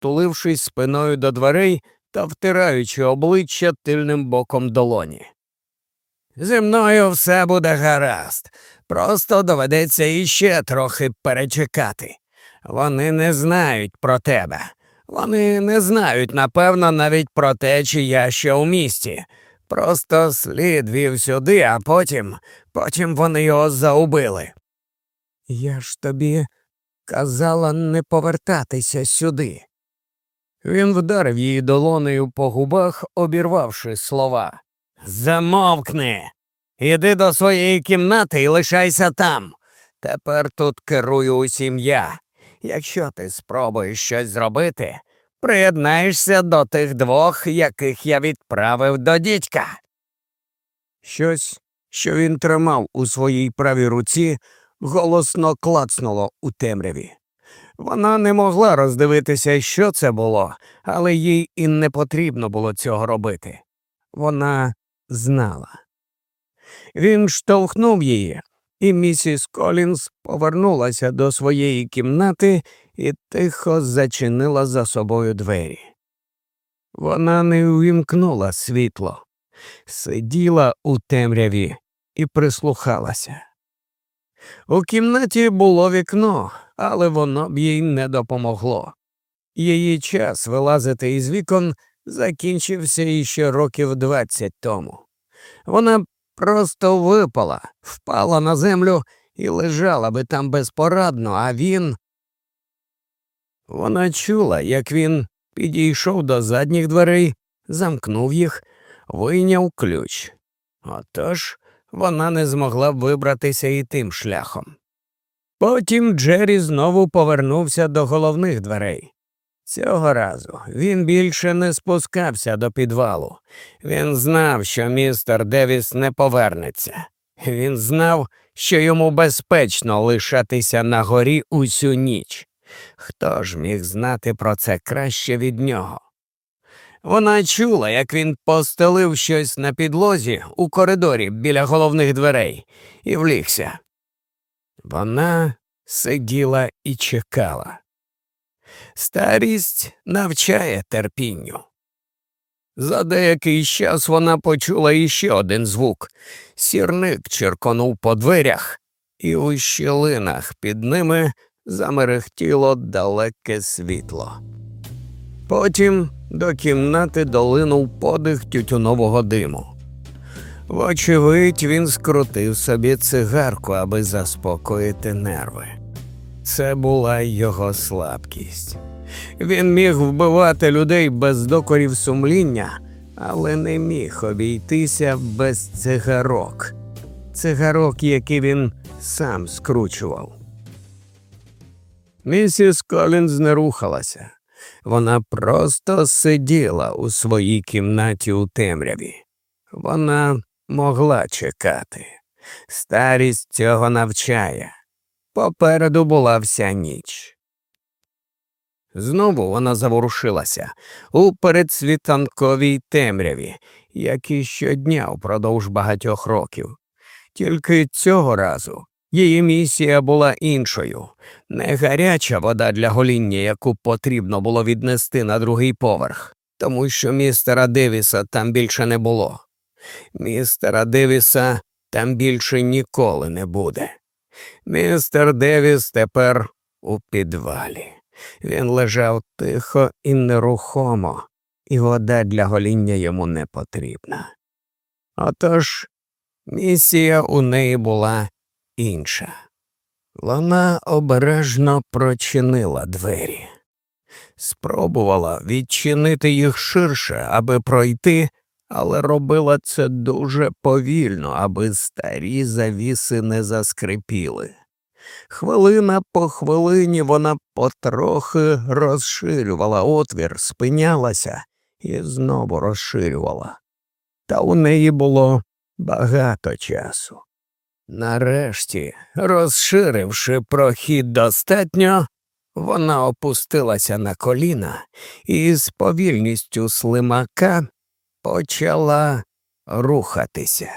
притулившись спиною до дверей та втираючи обличчя тильним боком долоні. Зі мною все буде гаразд, просто доведеться іще трохи перечекати. Вони не знають про тебе. Вони не знають, напевно, навіть про те, чи я ще у місті. Просто слід вів сюди, а потім, потім вони його заубили. Я ж тобі казала не повертатися сюди. Він вдарив її долонею по губах, обірвавши слова. Замовкни. Іди до своєї кімнати і лишайся там. Тепер тут керую усім я. Якщо ти спробуєш щось зробити, приєднаєшся до тих двох, яких я відправив до дідька. Щось, що він тримав у своїй правій руці, голосно клацнуло у темряві. Вона не могла роздивитися, що це було, але їй і не потрібно було цього робити. Вона знала. Він штовхнув її, і місіс Колінс повернулася до своєї кімнати і тихо зачинила за собою двері. Вона не увімкнула світло, сиділа у темряві і прислухалася. У кімнаті було вікно, але воно б їй не допомогло. Її час вилазити із вікон закінчився іще років двадцять тому. Вона просто випала, впала на землю і лежала би там безпорадно, а він. Вона чула, як він підійшов до задніх дверей, замкнув їх, вийняв ключ. Отож вона не змогла б вибратися і тим шляхом. Потім Джері знову повернувся до головних дверей. Цього разу він більше не спускався до підвалу. Він знав, що містер Девіс не повернеться. Він знав, що йому безпечно лишатися на горі усю ніч. Хто ж міг знати про це краще від нього? Вона чула, як він постелив щось на підлозі у коридорі біля головних дверей, і влігся. Вона сиділа і чекала. Старість навчає терпінню. За деякий час вона почула іще один звук. Сірник черконув по дверях, і у щілинах під ними замерехтіло далеке світло. Потім до кімнати долинув подих тютюнового диму. Вочевидь, він скрутив собі цигарку, аби заспокоїти нерви. Це була його слабкість. Він міг вбивати людей без докорів сумління, але не міг обійтися без цигарок, цигарок, які він сам скручував. Місіс Колінз не рухалася. Вона просто сиділа у своїй кімнаті у темряві. Вона могла чекати. Старість цього навчає. Попереду була вся ніч. Знову вона заворушилася у передсвітанковій темряві, як і щодня впродовж багатьох років. Тільки цього разу її місія була іншою не гаряча вода для гоління, яку потрібно було віднести на другий поверх, тому що містера Девіса там більше не було. Містера Девіса там більше ніколи не буде. Містер Девіс тепер у підвалі. Він лежав тихо і нерухомо, і вода для гоління йому не потрібна. Отож місія у неї була інша. Вона обережно прочинила двері, спробувала відчинити їх ширше, аби пройти, але робила це дуже повільно, аби старі завіси не заскрипіли. Хвилина по хвилині вона потрохи розширювала отвір, спинялася і знову розширювала. Та у неї було багато часу. Нарешті, розширивши прохід достатньо, вона опустилася на коліна і з повільністю слимака почала рухатися,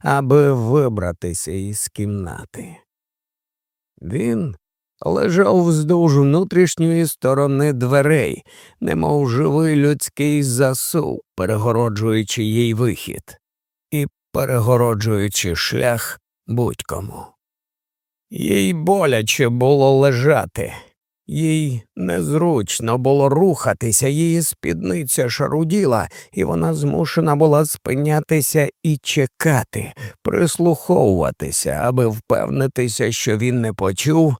аби вибратися із кімнати. Він лежав вздовж внутрішньої сторони дверей, немов живий людський засув, перегороджуючи їй вихід і перегороджуючи шлях будь-кому. Їй боляче було лежати, їй незручно було рухатися, її спідниця шаруділа, і вона змушена була спинятися і чекати, прислуховуватися, аби впевнитися, що він не почув,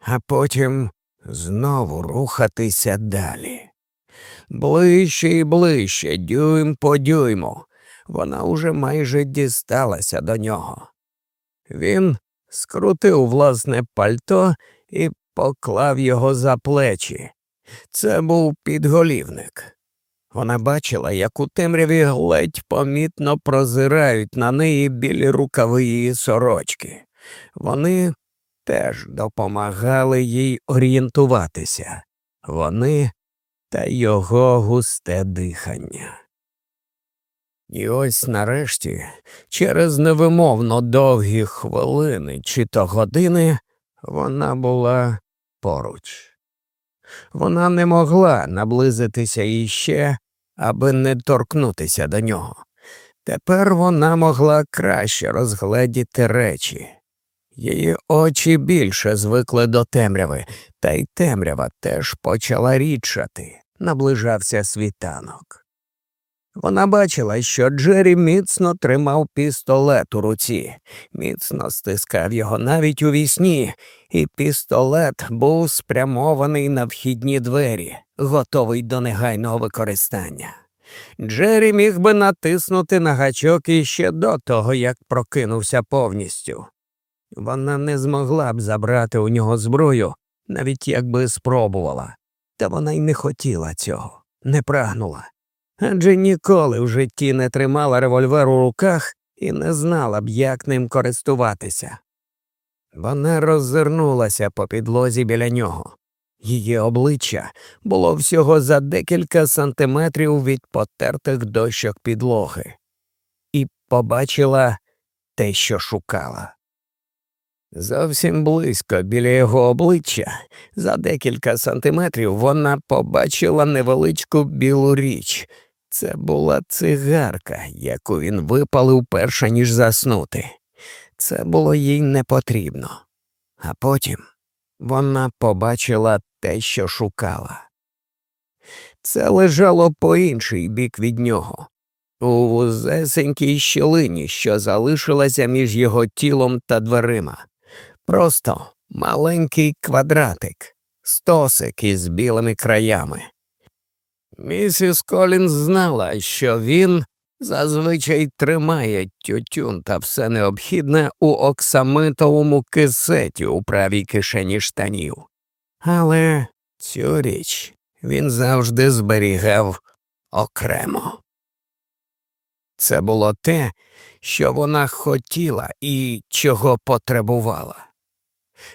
а потім знову рухатися далі. Ближче і ближче, дюйм по дюйму, вона уже майже дісталася до нього. Він скрутив власне пальто і поклав його за плечі. Це був підголівник. Вона бачила, як у темряві ледь помітно прозирають на неї білі рукави її сорочки. Вони теж допомагали їй орієнтуватися. Вони та його густе дихання. І ось нарешті, через невимовно довгі хвилини чи то години, вона була поруч. Вона не могла наблизитися іще, аби не торкнутися до нього. Тепер вона могла краще розгледіти речі. Її очі більше звикли до темряви, та й темрява теж почала рідшати, наближався світанок. Вона бачила, що Джері міцно тримав пістолет у руці, міцно стискав його навіть у вісні, і пістолет був спрямований на вхідні двері, готовий до негайного використання. Джері міг би натиснути на гачок іще до того, як прокинувся повністю. Вона не змогла б забрати у нього зброю, навіть якби спробувала, та вона й не хотіла цього, не прагнула адже ніколи в житті не тримала револьвер у руках і не знала б, як ним користуватися. Вона роззирнулася по підлозі біля нього. Її обличчя було всього за декілька сантиметрів від потертих дощок підлоги, і побачила те, що шукала. Зовсім близько біля його обличчя, за декілька сантиметрів вона побачила невеличку білу річ, це була цигарка, яку він випалив перше, ніж заснути. Це було їй не потрібно. А потім вона побачила те, що шукала. Це лежало по інший бік від нього, у вузесенькій щілині, що залишилася між його тілом та дверима. Просто маленький квадратик, стосик із білими краями. Місіс Колінз знала, що він зазвичай тримає тютюн та все необхідне у оксамитовому кисеті у правій кишені штанів. Але цю річ він завжди зберігав окремо. Це було те, що вона хотіла і чого потребувала.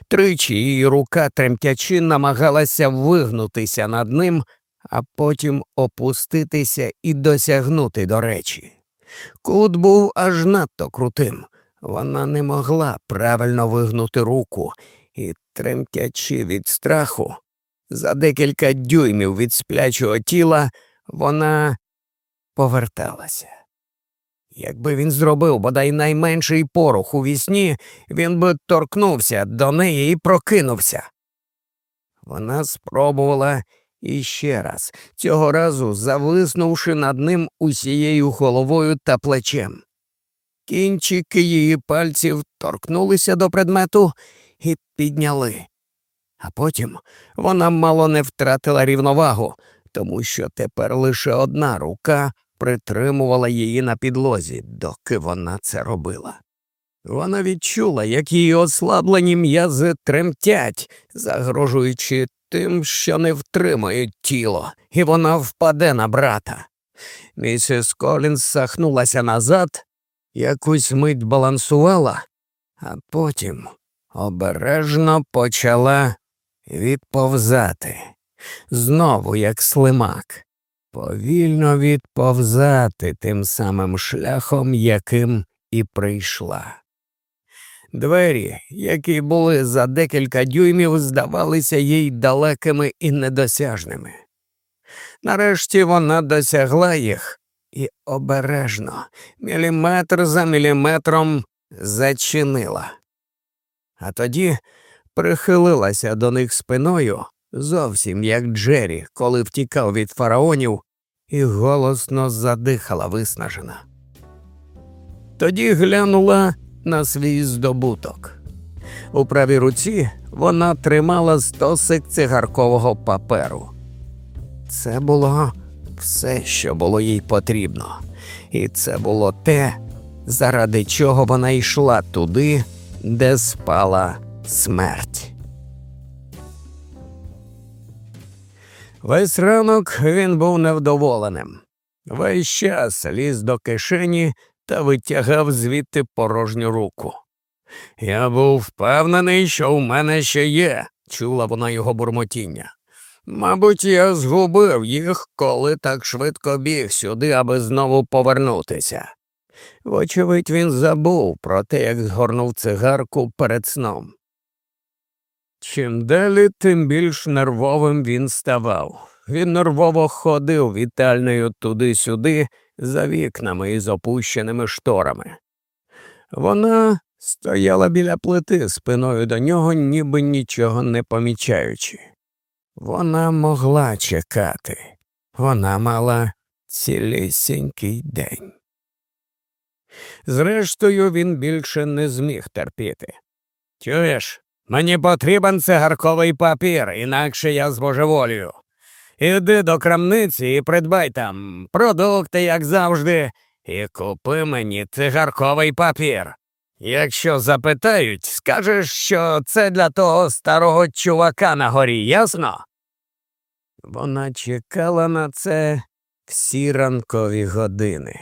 Тричі її рука тремтячи намагалася вигнутися над ним, а потім опуститися і досягнути до речі. Кут був аж надто крутим. Вона не могла правильно вигнути руку і, тремтячи від страху, за декілька дюймів від сплячого тіла вона поверталася. Якби він зробив бодай найменший порох у вісні, він би торкнувся до неї і прокинувся. Вона спробувала і ще раз, цього разу зависнувши над ним усією головою та плечем. Кінчики її пальців торкнулися до предмету і підняли. А потім вона мало не втратила рівновагу, тому що тепер лише одна рука притримувала її на підлозі, доки вона це робила. Вона відчула, як її ослаблені м'язи тремтять, загрожуючи тим, що не втримають тіло, і вона впаде на брата. Місіс Колінс сахнулася назад, якусь мить балансувала, а потім обережно почала відповзати, знову як слимак, повільно відповзати тим самим шляхом, яким і прийшла. Двері, які були за декілька дюймів, здавалися їй далекими і недосяжними. Нарешті вона досягла їх і обережно, міліметр за міліметром зачинила. А тоді прихилилася до них спиною, зовсім як Джері, коли втікав від фараонів, і голосно задихала виснажена. Тоді глянула на свій здобуток. У правій руці вона тримала стосик цигаркового паперу. Це було все, що було їй потрібно, і це було те, заради чого вона йшла туди, де спала смерть. Весь ранок він був невдоволеним. Весь час ліз до кишені та витягав звідти порожню руку. Я був впевнений, що у мене ще є, чула вона його бурмотіння. Мабуть, я згубив їх, коли так швидко біг сюди, аби знову повернутися. Вочевидь, він забув про те, як згорнув цигарку перед сном. Чим далі, тим більш нервовим він ставав. Він нервово ходив вітальною туди-сюди, за вікнами із опущеними шторами. Вона стояла біля плити спиною до нього, ніби нічого не помічаючи. Вона могла чекати, вона мала цілісінький день. Зрештою, він більше не зміг терпіти. Чуєш, мені потрібен цигарковий папір, інакше я збожеволію. Іди до крамниці і придбай там продукти, як завжди, і купи мені цигарковий папір. Якщо запитають, скажеш, що це для того старого чувака на горі, ясно? Вона чекала на це всі ранкові години.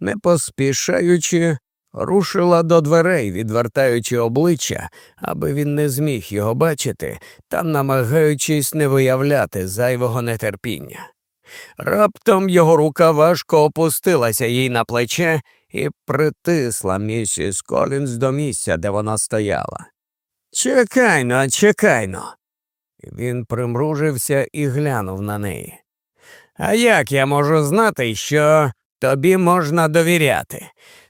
Не поспішаючи, рушила до дверей, відвертаючи обличчя, аби він не зміг його бачити та намагаючись не виявляти зайвого нетерпіння. Раптом його рука важко опустилася їй на плече і притисла місіс Колінз до місця, де вона стояла. Чекайно, чекайно. Він примружився і глянув на неї. А як я можу знати, що тобі можна довіряти?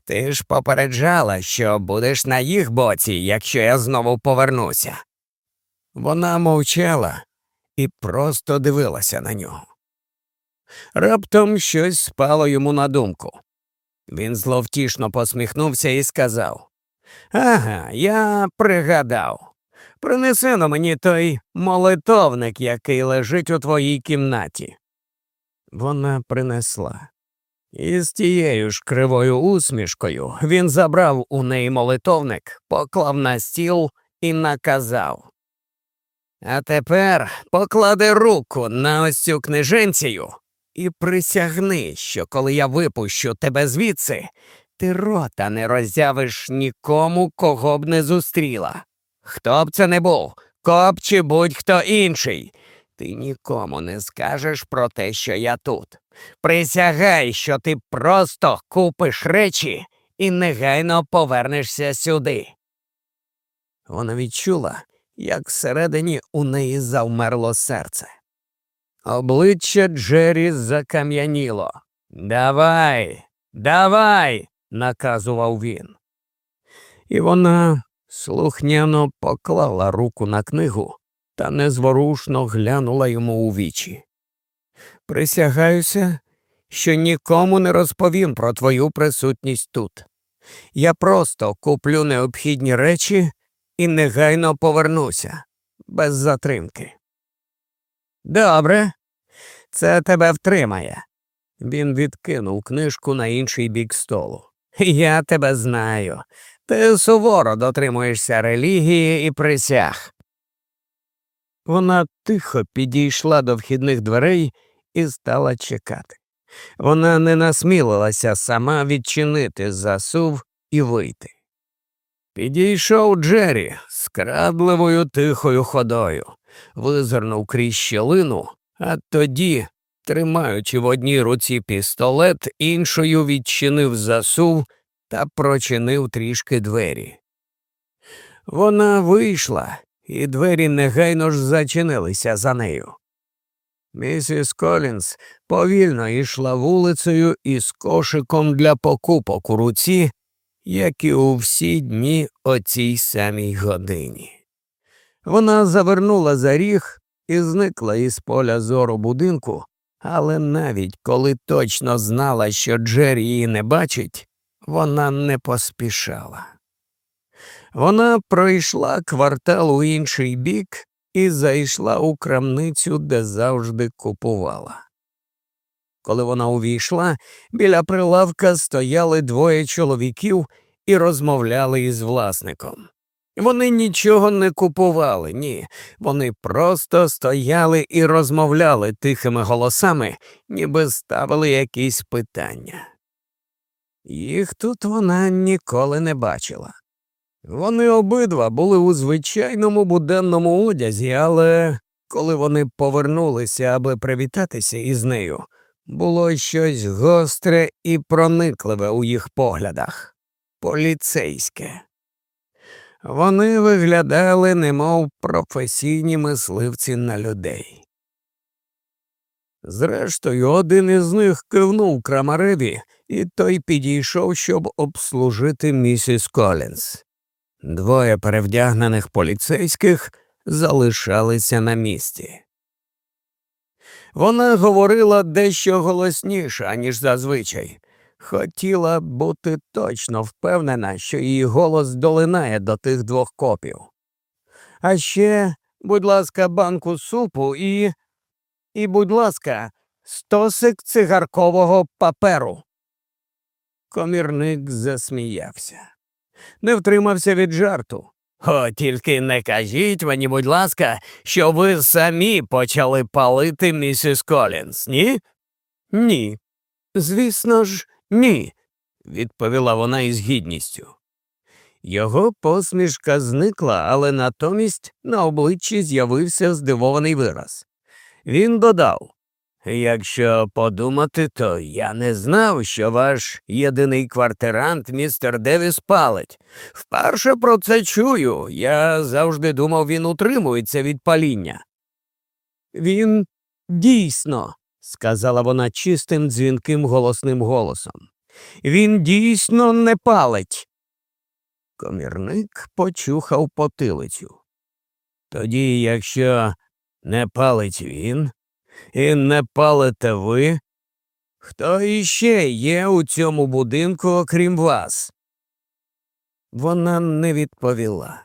Ти ж попереджала, що будеш на їх боці, якщо я знову повернуся. Вона мовчала і просто дивилася на нього. Раптом щось спало йому на думку. Він зловтішно посміхнувся і сказав Ага, я пригадав. Принеси на мені той молитовник, який лежить у твоїй кімнаті. Вона принесла. І з тією ж кривою усмішкою він забрав у неї молитовник, поклав на стіл і наказав. А тепер поклади руку на ось цю книженцію і присягни, що коли я випущу тебе звідси, ти рота не роззявиш нікому, кого б не зустріла. Хто б це не був, коп чи будь-хто інший. Ти нікому не скажеш про те, що я тут. Присягай, що ти просто купиш речі і негайно повернешся сюди. Вона відчула, як всередині у неї завмерло серце. Обличчя Джері закам'яніло. Давай, давай, наказував він. І вона слухняно поклала руку на книгу та незворушно глянула йому у вічі. Присягаюся, що нікому не розповім про твою присутність тут. Я просто куплю необхідні речі і негайно повернуся без затримки. Добре, це тебе втримає. Він відкинув книжку на інший бік столу. Я тебе знаю. Ти суворо дотримуєшся релігії і присяг. Вона тихо підійшла до вхідних дверей і стала чекати. Вона не насмілилася сама відчинити засув і вийти. Підійшов Джері з крадливою тихою ходою, визирнув крізь щелину, а тоді, тримаючи в одній руці пістолет, іншою відчинив засув та прочинив трішки двері. Вона вийшла, і двері негайно ж зачинилися за нею. Місіс Колінс повільно йшла вулицею із кошиком для покупок у руці, як і у всі дні о цій самій годині. Вона завернула за ріг і зникла із поля зору будинку, але навіть коли точно знала, що Джері її не бачить, вона не поспішала. Вона пройшла квартал у інший бік і зайшла у крамницю, де завжди купувала. Коли вона увійшла, біля прилавка стояли двоє чоловіків і розмовляли із власником. Вони нічого не купували, ні. Вони просто стояли і розмовляли тихими голосами, ніби ставили якісь питання. Їх тут вона ніколи не бачила. Вони обидва були у звичайному буденному одязі, але коли вони повернулися, аби привітатися із нею, було щось гостре і проникливе у їх поглядах поліцейське. Вони виглядали, немов професійні мисливці на людей. Зрештою, один із них кивнув крамареві, і той підійшов, щоб обслужити місіс Колінс. Двоє перевдягнених поліцейських залишалися на місці. Вона говорила дещо голосніше, аніж зазвичай. Хотіла бути точно впевнена, що її голос долинає до тих двох копів. А ще, будь ласка, банку супу і, і, будь ласка, стосик цигаркового паперу. Комірник засміявся, не втримався від жарту. О, тільки не кажіть мені, будь ласка, що ви самі почали палити місіс Колінс, ні? Ні. Звісно ж, ні, відповіла вона із гідністю. Його посмішка зникла, але натомість на обличчі з'явився здивований вираз. Він додав Якщо подумати, то я не знав, що ваш єдиний квартирант, містер Девіс, палить. Вперше про це чую. Я завжди думав, він утримується від паління. Він дійсно, сказала вона чистим, дзвінким голосним голосом. Він дійсно не палить. Комірник почухав потилицю. Тоді, якщо не палить він, і не палите ви? Хто іще є у цьому будинку, окрім вас? Вона не відповіла.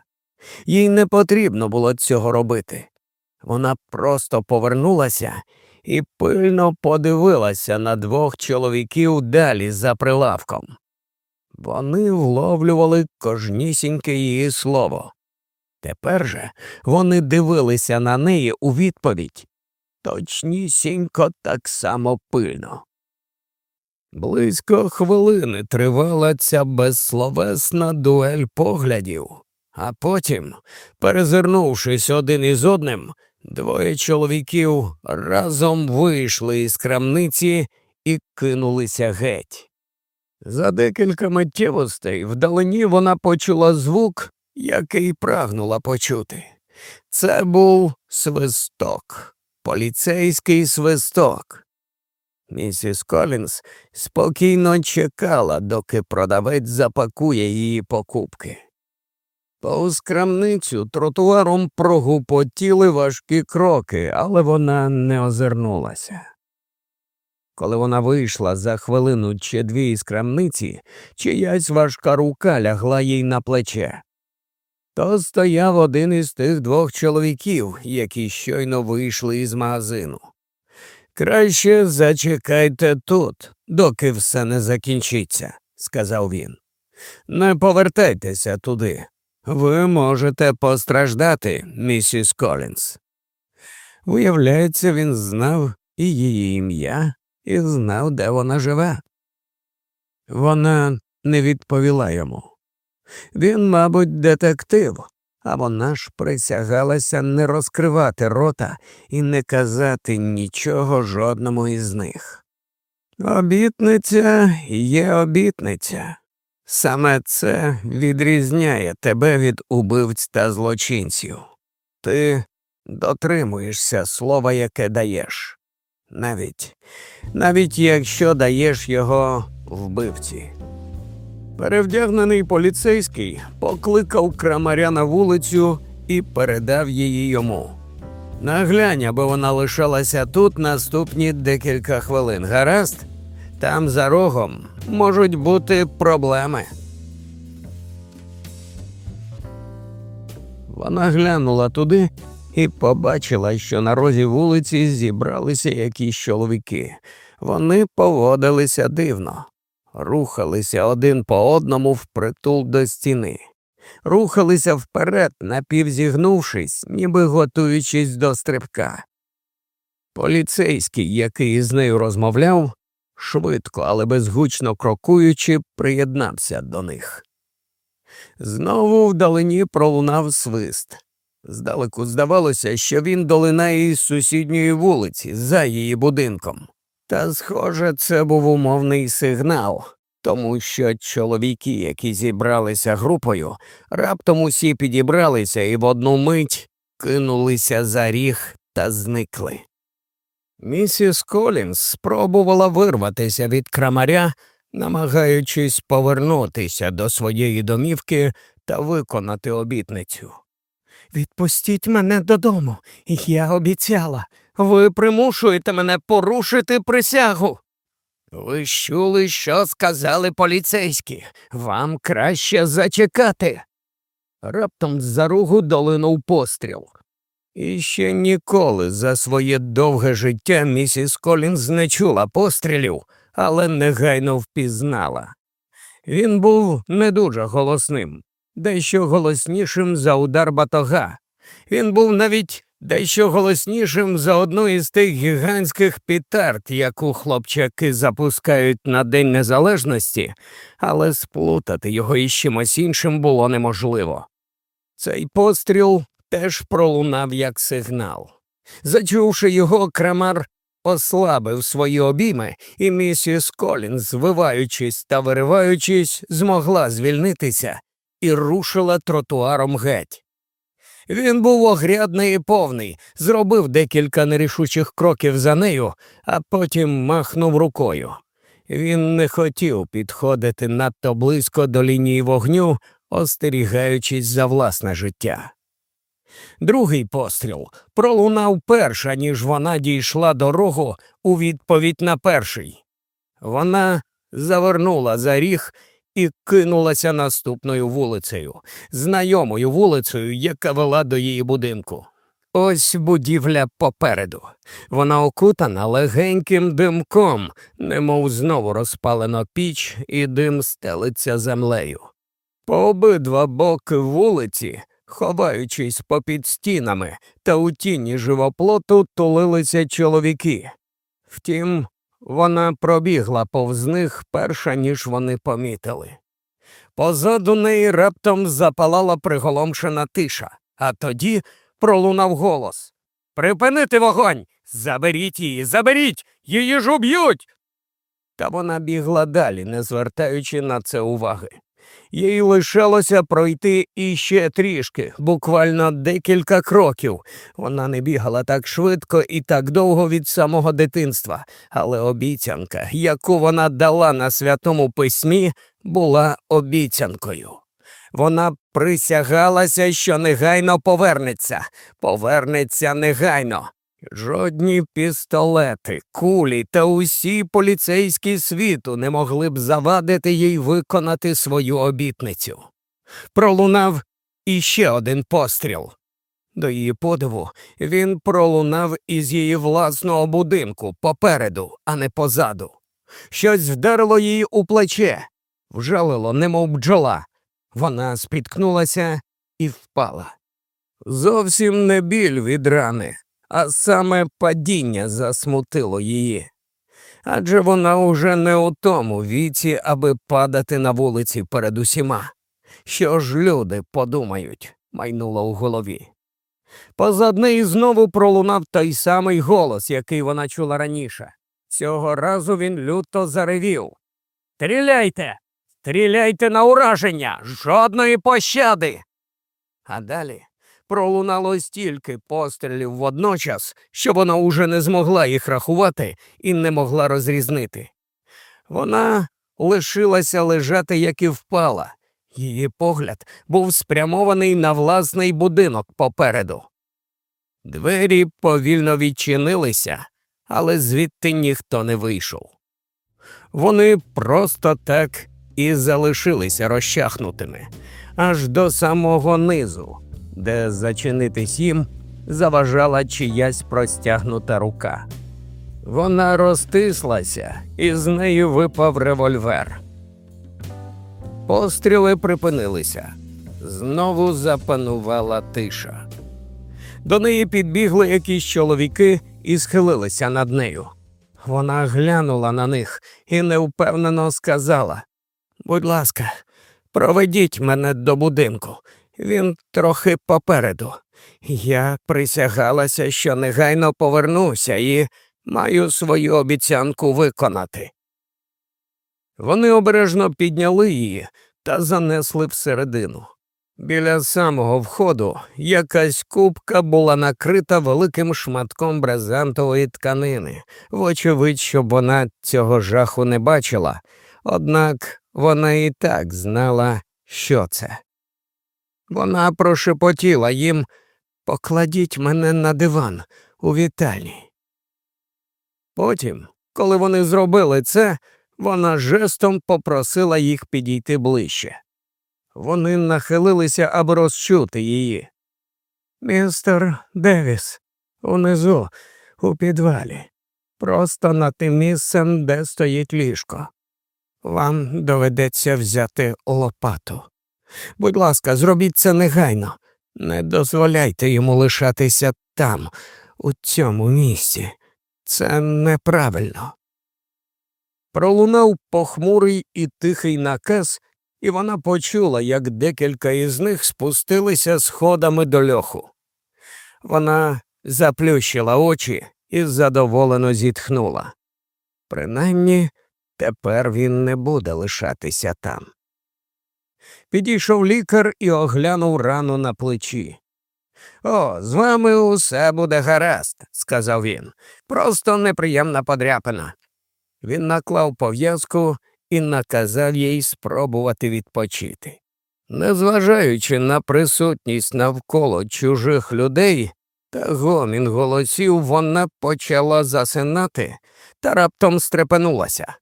Їй не потрібно було цього робити. Вона просто повернулася і пильно подивилася на двох чоловіків далі за прилавком. Вони вловлювали кожнісіньке її слово. Тепер же вони дивилися на неї у відповідь точнісінько так само пильно. Близько хвилини тривала ця безсловесна дуель поглядів, а потім, перезирнувшись один із одним, двоє чоловіків разом вийшли із крамниці і кинулися геть. За декілька миттєвостей вдалині вона почула звук, який прагнула почути. Це був свисток поліцейський свисток. Місіс Колінс спокійно чекала, доки продавець запакує її покупки. Повз крамницю тротуаром прогупотіли важкі кроки, але вона не озирнулася. Коли вона вийшла за хвилину чи дві із крамниці, чиясь важка рука лягла їй на плече то стояв один із тих двох чоловіків, які щойно вийшли із магазину. Краще зачекайте тут, доки все не закінчиться, сказав він. Не повертайтеся туди. Ви можете постраждати, місіс Колінс. Виявляється, він знав і її ім'я, і знав, де вона живе. Вона не відповіла йому. Він, мабуть, детектив, а вона ж присягалася не розкривати рота і не казати нічого жодному із них. Обітниця є обітниця, Саме це відрізняє тебе від убивць та злочинців. Ти дотримуєшся слова, яке даєш, навіть навіть якщо даєш його вбивці. Перевдягнений поліцейський покликав крамаря на вулицю і передав її йому. Наглянь, аби вона лишалася тут наступні декілька хвилин. Гаразд, там за рогом можуть бути проблеми. Вона глянула туди і побачила, що на розі вулиці зібралися якісь чоловіки. Вони поводилися дивно, рухалися один по одному впритул до стіни, рухалися вперед, напівзігнувшись, ніби готуючись до стрибка. Поліцейський, який з нею розмовляв, швидко, але безгучно крокуючи, приєднався до них. Знову вдалині пролунав свист. Здалеку здавалося, що він долинає із сусідньої вулиці, за її будинком. Та, схоже, це був умовний сигнал, тому що чоловіки, які зібралися групою, раптом усі підібралися і в одну мить кинулися за ріг та зникли. Місіс Колінс спробувала вирватися від крамаря, намагаючись повернутися до своєї домівки та виконати обітницю. Відпустіть мене додому, я обіцяла. Ви примушуєте мене порушити присягу. Ви чули, що сказали поліцейські. Вам краще зачекати. Раптом з-за ругу долинув постріл. І ще ніколи за своє довге життя місіс Колінз не чула пострілів, але негайно впізнала. Він був не дуже голосним, дещо голоснішим за удар батога. Він був навіть дещо голоснішим за одну із тих гігантських пітард, яку хлопчаки запускають на День Незалежності, але сплутати його із чимось іншим було неможливо. Цей постріл теж пролунав як сигнал. Зачувши його, крамар ослабив свої обійми, і місіс Колін, звиваючись та вириваючись, змогла звільнитися і рушила тротуаром геть. Він був огрядний і повний, зробив декілька нерішучих кроків за нею, а потім махнув рукою. Він не хотів підходити надто близько до лінії вогню, остерігаючись за власне життя. Другий постріл пролунав перша, ніж вона дійшла дорогу у відповідь на перший. Вона завернула за ріг і кинулася наступною вулицею, знайомою вулицею, яка вела до її будинку. Ось будівля попереду. Вона окутана легеньким димком, немов знову розпалено піч, і дим стелиться землею. По обидва боки вулиці, ховаючись попід стінами та у тіні живоплоту, тулилися чоловіки. Втім, вона пробігла повз них перша, ніж вони помітили. Позаду неї раптом запалала приголомшена тиша, а тоді пролунав голос Припинити вогонь! Заберіть її, заберіть! Її ж уб'ють. Та вона бігла далі, не звертаючи на це уваги. Їй лишалося пройти іще трішки, буквально декілька кроків. Вона не бігала так швидко і так довго від самого дитинства, але обіцянка, яку вона дала на святому письмі, була обіцянкою. Вона присягалася, що негайно повернеться, повернеться негайно. Жодні пістолети, кулі та усі поліцейські світу не могли б завадити їй виконати свою обітницю. Пролунав іще один постріл. До її подиву він пролунав із її власного будинку попереду, а не позаду. Щось вдарило її у плече, вжалило, немов бджола. Вона спіткнулася і впала. Зовсім не біль від рани а саме падіння засмутило її. Адже вона уже не у тому віці, аби падати на вулиці перед усіма. Що ж люди подумають, майнуло у голові. Позад неї знову пролунав той самий голос, який вона чула раніше. Цього разу він люто заревів. Стріляйте! Стріляйте на ураження, жодної пощади. А далі пролунало стільки пострілів водночас, що вона уже не змогла їх рахувати і не могла розрізнити. Вона лишилася лежати, як і впала. Її погляд був спрямований на власний будинок попереду. Двері повільно відчинилися, але звідти ніхто не вийшов. Вони просто так і залишилися розчахнутими аж до самого низу, де зачинитись їм заважала чиясь простягнута рука. Вона розтислася, і з нею випав револьвер. Постріли припинилися. Знову запанувала тиша. До неї підбігли якісь чоловіки і схилилися над нею. Вона глянула на них і невпевнено сказала Будь ласка, проведіть мене до будинку. Він трохи попереду. Я присягалася, що негайно повернуся і маю свою обіцянку виконати. Вони обережно підняли її та занесли всередину. Біля самого входу якась кубка була накрита великим шматком брезентової тканини, вочевидь, щоб вона цього жаху не бачила, однак вона і так знала, що це. Вона прошепотіла їм покладіть мене на диван у вітальні. Потім, коли вони зробили це, вона жестом попросила їх підійти ближче. Вони нахилилися, аби розчути її. Містер Девіс, унизу, у підвалі, просто над тим місцем, де стоїть ліжко. Вам доведеться взяти лопату. Будь ласка, зробіть це негайно. Не дозволяйте йому лишатися там, у цьому місці. Це неправильно. Пролунав похмурий і тихий наказ, і вона почула, як декілька із них спустилися сходами до льоху. Вона заплющила очі і задоволено зітхнула. Принаймні, тепер він не буде лишатися там. Підійшов лікар і оглянув рану на плечі. О, з вами усе буде гаразд, сказав він. Просто неприємна подряпина. Він наклав пов'язку і наказав їй спробувати відпочити. Незважаючи на присутність навколо чужих людей та гомін голосів, вона почала засинати та раптом стрепенулася.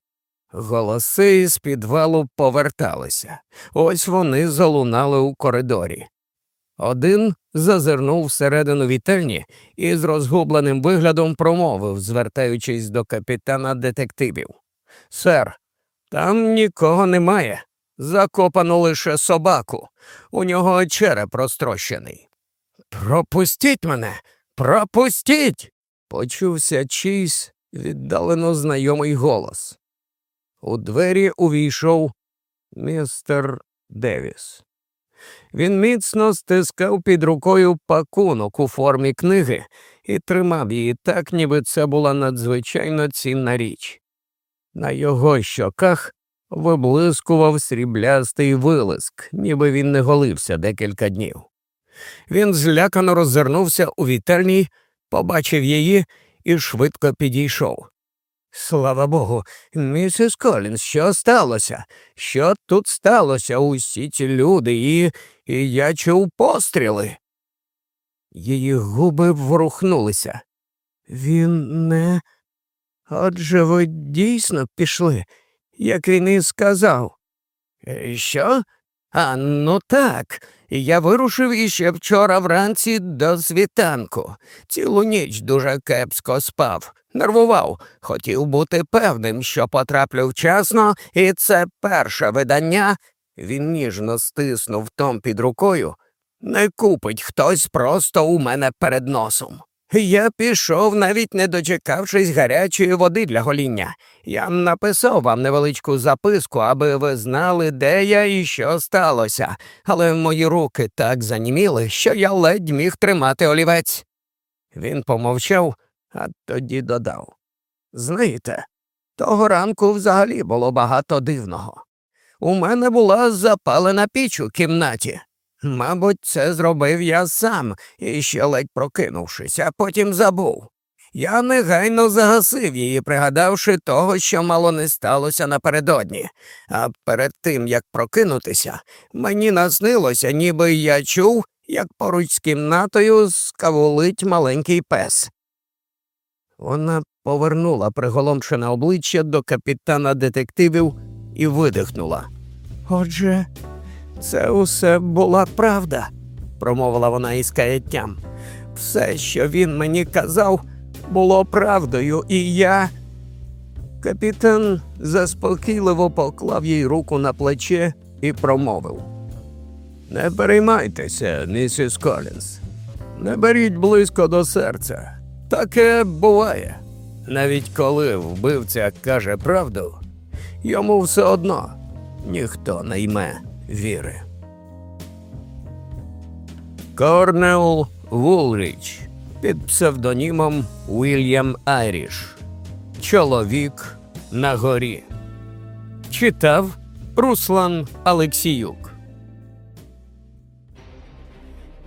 Голоси з підвалу поверталися. Ось вони залунали у коридорі. Один зазирнув всередину вітельні і з розгубленим виглядом промовив, звертаючись до капітана детективів. Сер, там нікого немає. Закопано лише собаку. У нього череп розтрощений. Пропустіть мене, пропустіть. почувся чийсь віддалено знайомий голос. У двері увійшов містер Девіс. Він міцно стискав під рукою пакунок у формі книги і тримав її так, ніби це була надзвичайно цінна річ. На його щоках виблискував сріблястий вилиск, ніби він не голився декілька днів. Він злякано роззирнувся у вітальні, побачив її і швидко підійшов. Слава Богу, місіс Колінс, що сталося? Що тут сталося? Усі ці люди, і, і я чув постріли. Її губи врухнулися. Він не. Отже ви дійсно пішли, як він і сказав. «Е, що? А ну так. Я вирушив іще вчора вранці до світанку. Цілу ніч дуже кепсько спав, нервував, хотів бути певним, що потраплю вчасно, і це перше видання. Він ніжно стиснув Том під рукою. Не купить хтось просто у мене перед носом. Я пішов, навіть не дочекавшись гарячої води для гоління. Я написав вам невеличку записку, аби ви знали, де я і що сталося, але мої руки так заніміли, що я ледь міг тримати олівець. Він помовчав, а тоді додав Знаєте, того ранку взагалі було багато дивного. у мене була запалена піч у кімнаті. Мабуть, це зробив я сам, і ще ледь прокинувшись, а потім забув. Я негайно загасив її, пригадавши того, що мало не сталося напередодні. А перед тим, як прокинутися, мені наснилося, ніби я чув, як поруч з кімнатою скавулить маленький пес. Вона повернула приголомшене обличчя до капітана детективів і видихнула. Отже, це усе була правда, промовила вона із каяттям. Все, що він мені казав, було правдою, і я. Капітан заспокійливо поклав їй руку на плече і промовив. Не переймайтеся, місіс Колінс. Не беріть близько до серця. Таке буває. Навіть коли вбивця каже правду, йому все одно ніхто не йме віри. Корнел Вулріч під псевдонімом Уільям Айріш. Чоловік на горі. Читав Руслан Алексіюк.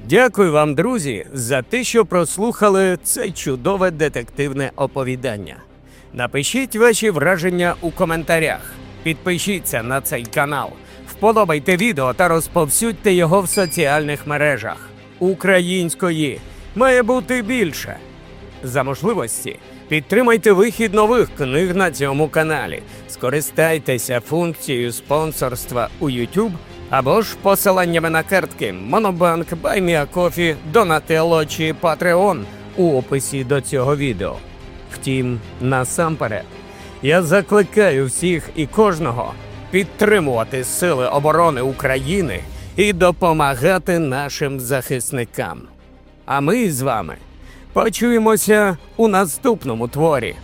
Дякую вам, друзі, за те, що прослухали це чудове детективне оповідання. Напишіть ваші враження у коментарях. Підпишіться на цей канал, вподобайте відео та розповсюдьте його в соціальних мережах. Української має бути більше. За можливості підтримайте вихід нових книг на цьому каналі. Скористайтеся функцією спонсорства у YouTube або ж посиланнями на картки Монобанк, Buy Me a Coffee, Донателло чи Patreon у описі до цього відео. Втім, насамперед, я закликаю всіх і кожного підтримувати Сили оборони України і допомагати нашим захисникам. А ми з вами почуємося у наступному творі.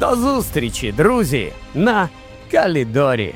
До зустрічі, друзі, на Калідорі.